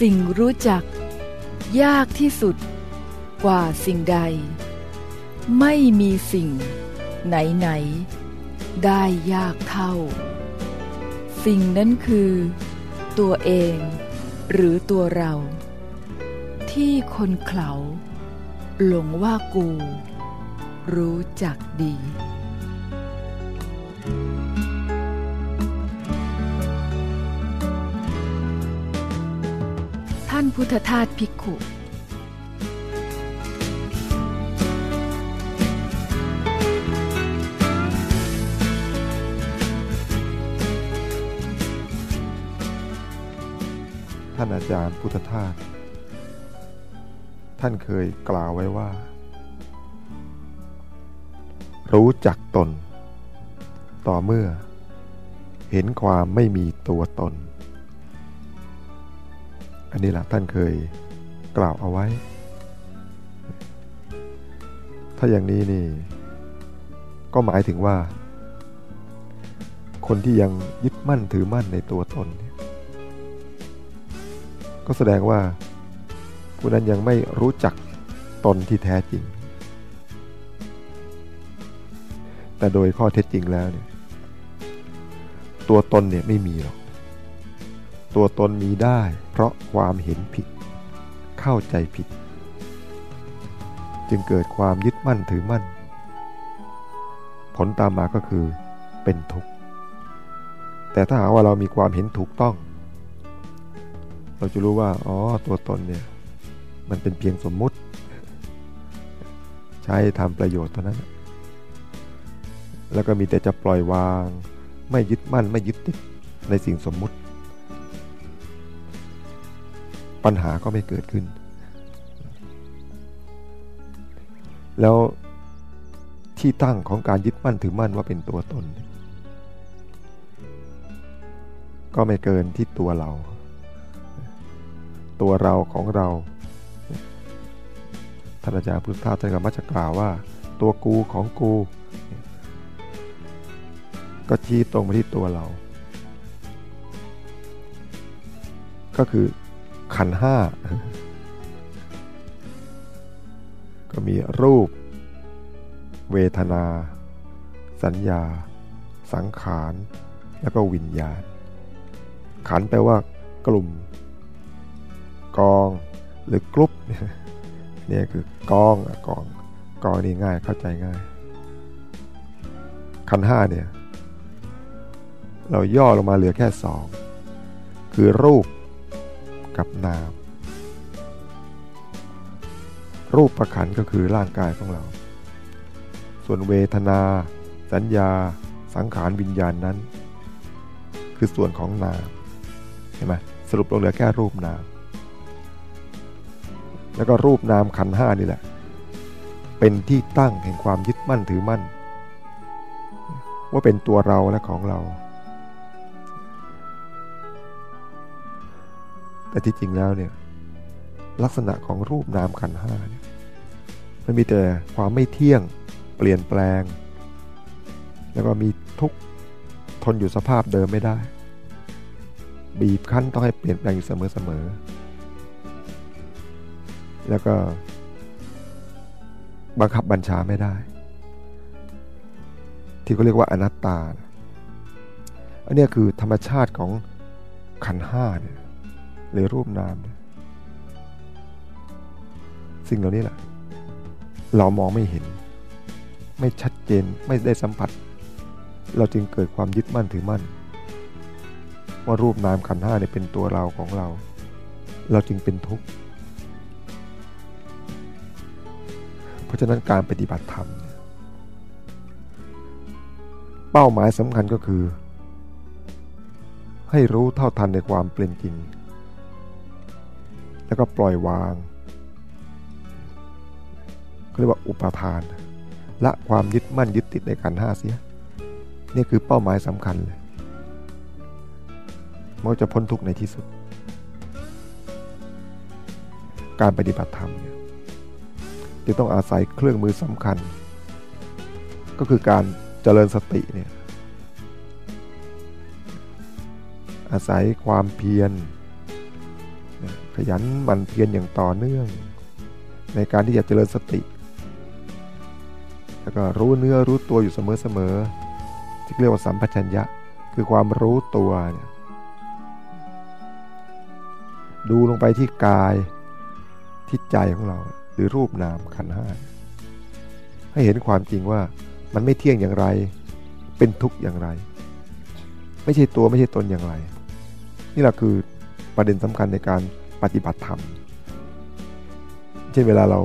สิ่งรู้จัก ยากที่สุด กว่าสิ่งใด ไม่มีสิ่ง ไหนไหน ได้ยากเท่า สิ่งนั้นคือ ตัวเอง หรือตัวเรา ที่คนเขาหลงว่ากู รู้จักดี พุทธทาสภิกขุท่านอาจารย์พุทธทาส ท่านเคยกล่าวไว้ว่า รู้จักตน ต่อเมื่อ เห็นความไม่มีตัวตน อันนี้แหละท่านเคยกล่าวเอาไว้ ถ้าอย่างนี้นี่ ก็หมายถึงว่า คนที่ยังยึดมั่นถือมั่นในตัวตน ก็แสดงว่าผู้นั้นยังไม่รู้จักตนที่แท้จริง แต่โดยข้อเท็จจริงแล้วเนี่ย ตัวตนเนี่ยไม่มีหรอก ตัวตนมีได้ เพราะความเห็นผิด เข้าใจผิด จึงเกิดความยึดมั่นถือมั่น ผลตามมาก็คือเป็นทุกข์ แต่ถ้าหากว่าเรามีความเห็นถูกต้อง เราจะรู้ว่าอ๋อตัวตนเนี่ยมันเป็นเพียงสมมุติ ใช้ทำประโยชน์เท่านั้น แล้วก็มีแต่จะปล่อยวาง ไม่ยึดมั่นไม่ยึดติดในสิ่งสมมุติ ปัญหาก็ไม่เกิดขึ้น แล้วที่ตั้งของการยึดมั่นถือมั่นว่าเป็นตัวตน ก็ไม่เกินที่ตัวเรา ตัวเราของเราท่านอาจารย์พุทธทาสท่านก็มักจะกล่าวว่า ตัวกูของกู ก็ชี้ตรงไปที่ตัวเรา ก็คือ ขันห้าก็มีรูป เวทนา สัญญา สังขาร แล้วก็วิญญาณ ขันแปลว่ากลุ่ม กองหรือกลุ่มเนี่ยคือกองกองกองนี่ง่ายเข้าใจง่าย ขันห้าเนี่ย เราย่อลงมาเหลือแค่สองคือรูป กับนาม รูปประขันก็คือร่างกายของเรา ส่วนเวทนา สัญญา สังขารวิญญาณนั้น คือส่วนของนามเห็นไหมสรุปลงเหลือแค่รูปนาม แล้วก็รูปนามขันห้านี่แหละ เป็นที่ตั้งแห่งความยึดมั่นถือมั่น ว่าเป็นตัวเราและของเรา แต่ที่จริงแล้วเนี่ยลักษณะของรูปนามขันห้าเนี่ยมันมีแต่ความไม่เที่ยงเปลี่ยนแปลง แล้วก็มีทุกทนอยู่สภาพเดิมไม่ได้ บีบคั้นต้องให้เปลี่ยนแปลงอยู่เสมอๆแล้วก็บังคับบัญชาไม่ได้ ที่เขาเรียกว่าอนัตตา อันนี้คือธรรมชาติของขันห้าเนี่ย หรือรูปนามสิ่งเหล่านี้แหละเรามองไม่เห็น ไม่ชัดเจนไม่ได้สัมผัส เราจึงเกิดความยึดมั่นถือมั่น ว่ารูปนามขันห้าเนี่ยเป็นตัวเราของเรา เราจึงเป็นทุกข์เพราะฉะนั้นการปฏิบัติธรรมเนี่ยเป้าหมายสำคัญก็คือ ให้รู้เท่าทันในความเป็นจริง แล้วก็ปล่อยวางเขาเรียกว่าอุปทาน ละความยึดมั่นยึดติดในขันห้าเสีย นี่คือเป้าหมายสำคัญเลยมันจะพ้นทุกข์ในที่สุด การปฏิบัติธรรมเนี่ยจะต้องอาศัยเครื่องมือสำคัญ ก็คือการเจริญสติเนี่ยอาศัยความเพียร ขยันหมั่นเพียรอย่างต่อเนื่อง ในการที่จะเจริญสติ แล้วก็รู้เนื้อรู้ตัวอยู่เสมอๆที่เรียกว่าสัมปชัญญะคือความรู้ตัวเนี่ยดูลงไปที่กายที่ใจของเรา หรือรูปนามขันห้าให้เห็นความจริงว่ามันไม่เที่ยงอย่างไร เป็นทุกข์อย่างไร ไม่ใช่ตัวไม่ใช่ตนอย่างไร นี่แหละคือประเด็นสำคัญในการ ปฏิบัติธรรม เช่นเวลาเรา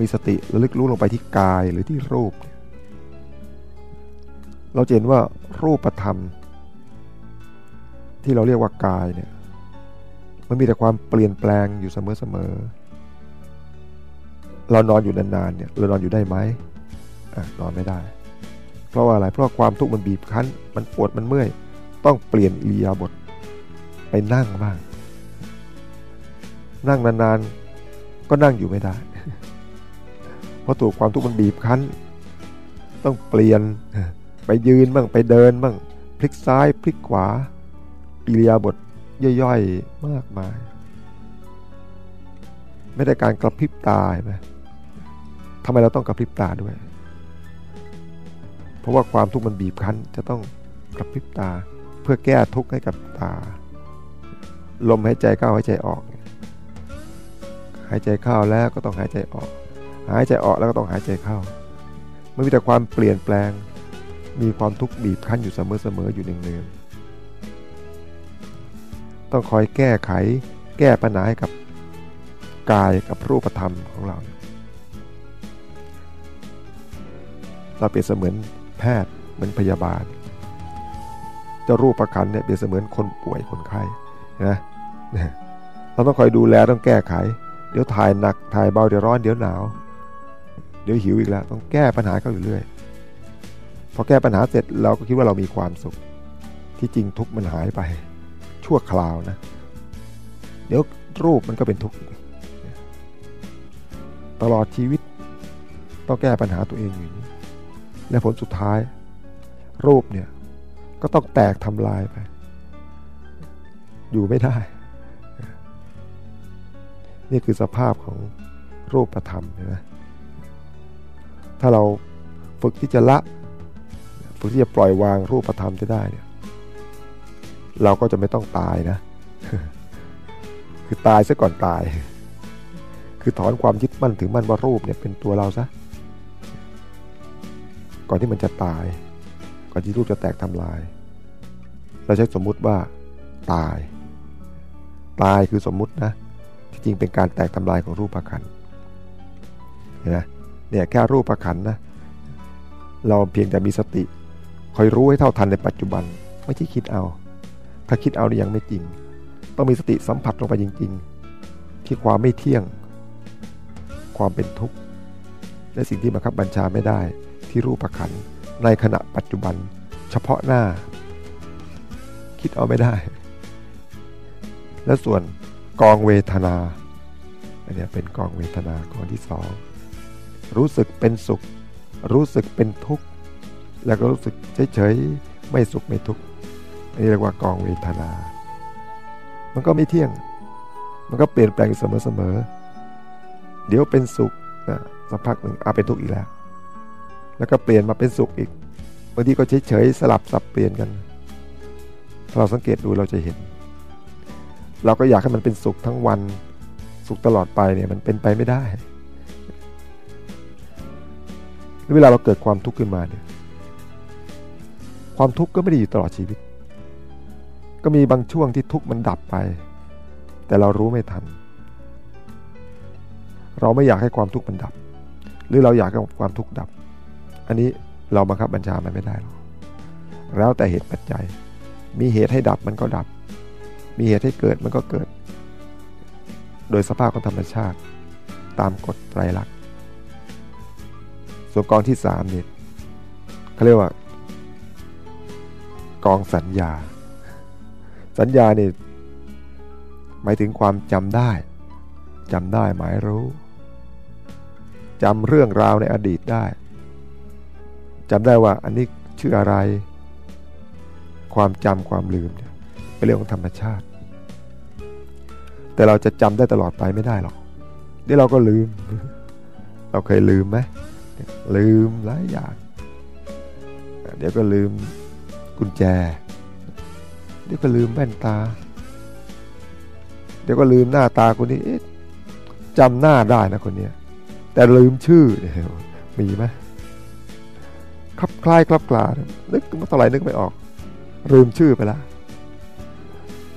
มีสติระลึกรู้ลงไปที่กายหรือที่รูป เราเห็นว่ารูปธรรม ที่เราเรียกว่ากายเนี่ยมันมีแต่ความเปลี่ยนแปลงอยู่เสมอๆเรานอนอยู่นานๆเนี่ยเรานอนอยู่ได้ไหมนอนไม่ได้ เพราะว่าอะไรเพราะความทุกข์มันบีบคั้น มันปวดมันเมื่อย ต้องเปลี่ยนอิริยาบถไปนั่งบ้าง นั่งนานๆ ก็นั่งอยู่ไม่ได้ เพราะตัวความทุกข์มันบีบคั้น ต้องเปลี่ยนไปยืนบ้างไปเดินบ้างพลิกซ้ายพลิกขวาอิริยาบถย่อยๆมากมาย ไม่ได้การกระพริบตาเห็นไหมทำไมเราต้องกระพริบตาด้วย เพราะว่าความทุกข์มันบีบคั้น จะต้องกระพริบตาเพื่อแก้ทุกข์ให้กับตา ลมหายใจเข้าหายใจออกายใจเข้าแล้วก็ต้องหายใจออก หายใจออกแล้วก็ต้องหายใจเข้ามันมีแต่ความเปลี่ยนแปลง มีความทุกข์บีบคั้นอยู่เสมอๆอยู่เนืองๆต้องคอยแก้ไข แก้ปัญหาให้กับกายกับรูปธรรมของเรา เราเปรียบเสมือนแพทย์เหมือนพยาบาลเจ้ารูปประคันเนี่ยเปรียบเสมือนคนป่วยคนไข้นะเราต้องคอยดูแลต้องแก้ไข เดี๋ยวถ่ายหนักถ่ายเบาเดี๋ยวร้อนเดี๋ยวหนาว เดี๋ยวหิวอีกแล้วต้องแก้ปัญหาเขาอยู่เรื่อยพอแก้ปัญหาเสร็จเราก็คิดว่าเรามีความสุข ที่จริงทุกมันหายไป ชั่วคราวนะ เดี๋ยวรูปมันก็เป็นทุกข์ตลอดชีวิตต้องแก้ปัญหาตัวเองอยู่นี้และผลสุดท้าย รูปเนี่ยก็ต้องแตกทำลายไป อยู่ไม่ได้ นี่คือสภาพของรูปธรรมนะถ้าเราฝึกที่จะละฝึกที่จะปล่อยวางรูปธรรมจะได้เนี่ยเราก็จะไม่ต้องตายนะ คือตายซะก่อนตาย คือถอนความยึดมั่นถือมั่นว่ารูปเนี่ยเป็นตัวเราซะ ก่อนที่มันจะตาย ก่อนที่รูปจะแตกทำลาย เราใช้สมมุติว่าตาย ตายคือสมมุตินะ จริงเป็นการแตกทำลายของรูปประคันเห็นไหมเนี่ยแค่รูปประคันนะเราเพียงแต่มีสติคอยรู้ให้เท่าทันในปัจจุบัน ไม่ใช่คิดเอา ถ้าคิดเอานี่ยังไม่จริง ต้องมีสติสัมผัสลงไปจริง ๆ ที่ความไม่เที่ยง ความเป็นทุกข์และสิ่งที่บังคับบัญชาไม่ได้ที่รูปขันในขณะปัจจุบัน เฉพาะหน้า คิดเอาไม่ได้ และส่วน กองเวทนา อันนี้เป็นกองเวทนากองที่สองรู้สึกเป็นสุข รู้สึกเป็นทุกข์ แล้วก็รู้สึกเฉยๆไม่สุขไม่ทุกข์อันี่เรียกว่ากองเวทนา มันก็ไม่เที่ยง มันก็เปลี่ยนแปลงเสมอๆเดี๋ยวเป็นสุขนะสักพักหนึ่งอาเป็นทุกข์อีกแล้ว แล้วก็เปลี่ยนมาเป็นสุขอีกบางทีก็เฉยๆสลับสับเปลี่ยนกันถ้าเราสังเกตดูเราจะเห็น เราก็อยากให้มันเป็นสุขทั้งวันสุขตลอดไปเนี่ยมันเป็นไปไม่ได้ เวลาเราเกิดความทุกข์ขึ้นมาเนี่ยความทุกข์ก็ไม่ได้อยู่ตลอดชีวิต ก็มีบางช่วงที่ทุกข์มันดับไป แต่เรารู้ไม่ทัน เราไม่อยากให้ความทุกข์มันดับ หรือเราอยากให้ความทุกข์ดับ อันนี้เราบังคับบัญชามันไม่ได้หรอกแล้วแต่เหตุปัจจัย มีเหตุให้ดับมันก็ดับ มีเหตุให้เกิดมันก็เกิด โดยสภาพของธรรมชาติตามกฎไตรลักษณ์ส่วนกองที่สามนี่เขาเรียกว่า กองสัญญา สัญญาเนี่ยหมายถึงความจำได้จำได้หมายรู้จำเรื่องราวในอดีตได้จำได้ว่าอันนี้ชื่ออะไร ความจำความลืมเนี่ย เป็นเรื่องของธรรมชาติ แต่เราจะจำได้ตลอดไปไม่ได้หรอกเดี๋ยวเราก็ลืม เราเคยลืมไหมลืมหลายอย่าง เดี๋ยวก็ลืมกุญแจ เดี๋ยวก็ลืมแว่นตา เดี๋ยวก็ลืมหน้าตาคนนี้จำหน้าได้นะคนนี้แต่ลืมชื่อมีไหมคลับคล้ายคลับกลา นึกมาเท่าไหร่นึกไม่ออก ลืมชื่อไปแล้ว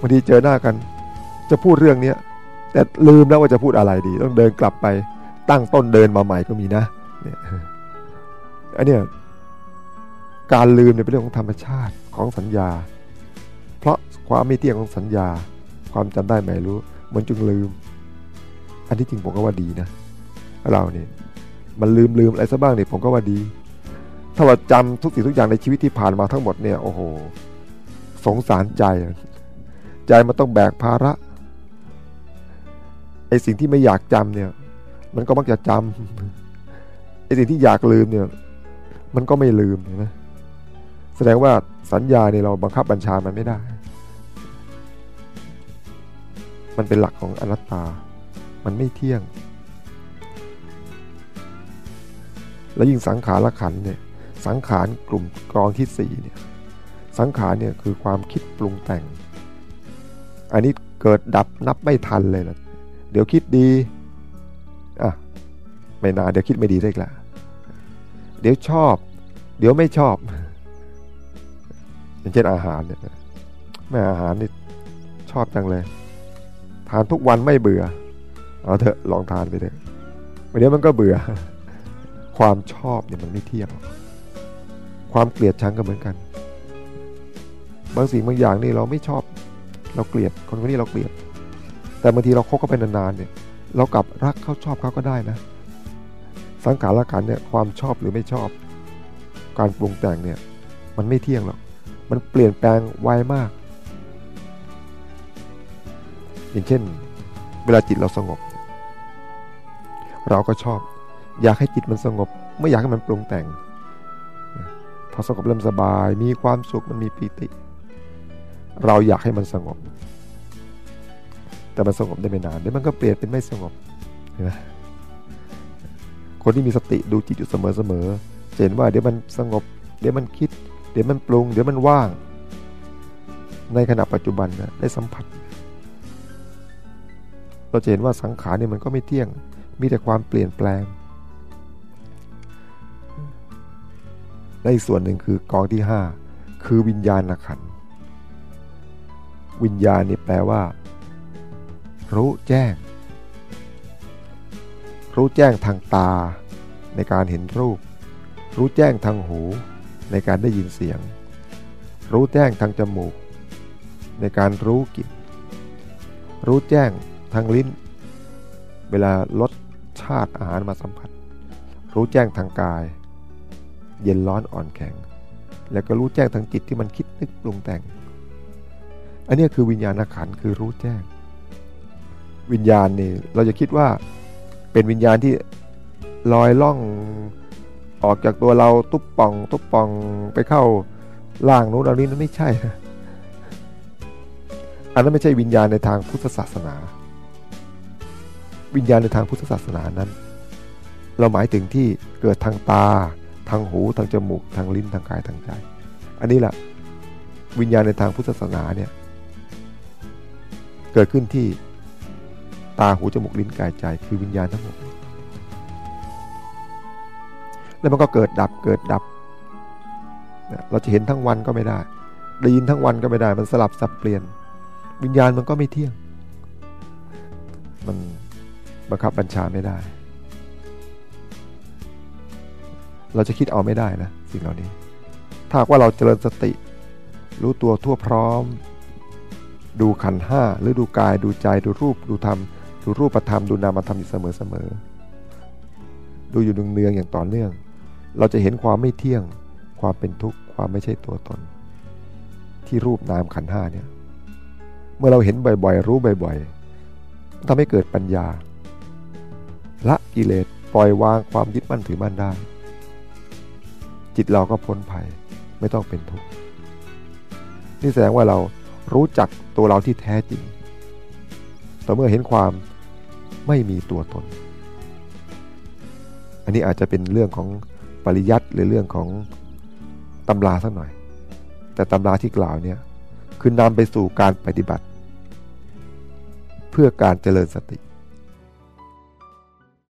บางทีเจอหน้ากัน จะพูดเรื่องเนี้ยแต่ลืมแล้วว่าจะพูดอะไรดี ต้องเดินกลับไปตั้งต้นเดินมาใหม่ก็มีนะเนี่ยอันเนี้ยการลืมเนี่ยเป็นเรื่องของธรรมชาติของสัญญา เพราะความไม่เที่ยงของสัญญา ความจำได้ไม่รู้มันจึงลืม อันที่จริงผมก็ว่าดีนะ เราเนี่ยมันลืมลืมอะไรซะบ้างเนี่ยผมก็ว่าดี ถ้าเราจำทุกสิ่งทุกอย่างในชีวิตที่ผ่านมาทั้งหมดเนี่ยโอ้โห สงสารใจ ใจมันต้องแบกภาระไอสิ่งที่ไม่อยากจำเนี่ย มันก็มักจะจำไอสิ่งที่อยากลืมเนี่ย มันก็ไม่ลืมเห็นไหมแสดงว่าสัญญาเนี่ยเราบังคับบัญชามันไม่ได้ มันเป็นหลักของอนัตตา มันไม่เที่ยง แล้วยิ่งสังขารละขันเนี่ย สังขารกลุ่มกรองที่สี่เนี่ย สังขารเนี่ยคือความคิดปรุงแต่ง อันนี้เกิดดับนับไม่ทันเลยนะเดี๋ยวคิดดีอะไม่นานเดี๋ยวคิดไม่ดีได้ละเดี๋ยวชอบ เดี๋ยวไม่ชอบ อย่างเช่นอาหารเนี่ยแม่อาหารนี่ชอบจังเลย ทานทุกวันไม่เบื่อเอาเถอะลองทานไปเถอะวันนี้มันก็เบื่อ ความชอบเนี่ยมันไม่เทียบ ความเกลียดชังก็เหมือนกัน บางสิ่งบางอย่างนี่เราไม่ชอบ เราเกลียดคนคนนี้เราเกลียด แต่บางทีเราคบกันไปนานๆเนี่ย เรากลับรักเขาชอบเขาก็ได้นะ สังขารละกันเนี่ยความชอบหรือไม่ชอบ การปรุงแต่งเนี่ยมันไม่เที่ยงหรอก มันเปลี่ยนแปลงไวมาก อย่างเช่น เวลาจิตเราสงบ เราก็ชอบ อยากให้จิตมันสงบ ไม่อยากให้มันปรุงแต่ง พอสงบเริ่มสบาย มีความสุขมันมีปีติ เราอยากให้มันสงบ แต่มันสงบได้ไม่นานเดี๋ยวมันก็เปลี่ยนเป็นไม่สงบเห็นไหมคนที่มีสติดูจิตอยู่เสมอๆเห็นว่าเดี๋ยวมันสงบ เดี๋ยวมันคิด เดี๋ยวมันปรุง เดี๋ยวมันว่าง ในขณะปัจจุบันนะได้สัมผัส เราจะเห็นว่าสังขารเนี่ยมันก็ไม่เที่ยง มีแต่ความเปลี่ยนแปลงและอีกส่วนหนึ่งคือกองที่ห้าคือวิญญาณขัน วิญญาณนี่แปลว่า รู้แจ้ง รู้แจ้งทางตา ในการเห็นรูป รู้แจ้งทางหู ในการได้ยินเสียง รู้แจ้งทางจมูก ในการรู้กลิ่นรู้แจ้งทางลิ้น เวลารสชาติอาหารมาสัมผัส รู้แจ้งทางกาย เย็นร้อนอ่อนแข็ง แล้วก็รู้แจ้งทางจิตที่มันคิดนึกปรุงแต่ง อันนี้คือวิญญาณขันคือรู้แจ้ง วิญญาณนี่เราจะคิดว่าเป็นวิญญาณที่ลอยล่องออกจากตัวเราตุ๊บป่อง ตุ๊บป่องไปเข้าล่างนู้นอันนี้นั้นไม่ใช่ อันนั้นไม่ใช่วิญญาณในทางพุทธศาสนา วิญญาณในทางพุทธศาสนานั้น เราหมายถึงที่เกิดทางตา ทางหูทางจมูกทางลิ้นทางกายทางใจ อันนี้แหละวิญญาณในทางพุทธศาสนาเนี่ย เกิดขึ้นที่ตาหูจมูกลิ้นกายใจคือวิญญาณทั้งหมด แล้วมันก็เกิดดับเกิดดับ เราจะเห็นทั้งวันก็ไม่ได้ ได้ยินทั้งวันก็ไม่ได้ มันสลับสับเปลี่ยน วิญญาณมันก็ไม่เที่ยง มันบังคับบัญชาไม่ได้ เราจะคิดเอาไม่ได้นะสิ่งเหล่านี้ ถ้าว่าเราเจริญสติ รู้ตัวทั่วพร้อม ดูขันห้าหรือดูกายดูใจดูรูปดูธรรม ดูรูปธรรมดูนามธรรมอยู่เสมอเสมอดูอยู่เนืองๆอย่างต่อเนื่อง เราจะเห็นความไม่เที่ยง ความเป็นทุกข์ความไม่ใช่ตัวตน ที่รูปนามขันห้าเนี่ยเมื่อเราเห็นบ่อยๆ รู้บ่อยๆทำให้เกิดปัญญา ละกิเลสปล่อยวางความยึดมั่นถือมั่นได้ จิตเราก็พ้นภัยไม่ต้องเป็นทุกข์นี่แสดงว่าเรา รู้จักตัวเราที่แท้จริง ต่อเมื่อเห็นความไม่มีตัวตน อันนี้อาจจะเป็นเรื่องของปริยัติหรือเรื่องของตำราสักหน่อย แต่ตำราที่กล่าวเนี่ยคือนำไปสู่การปฏิบัติ เพื่อการเจริญสติ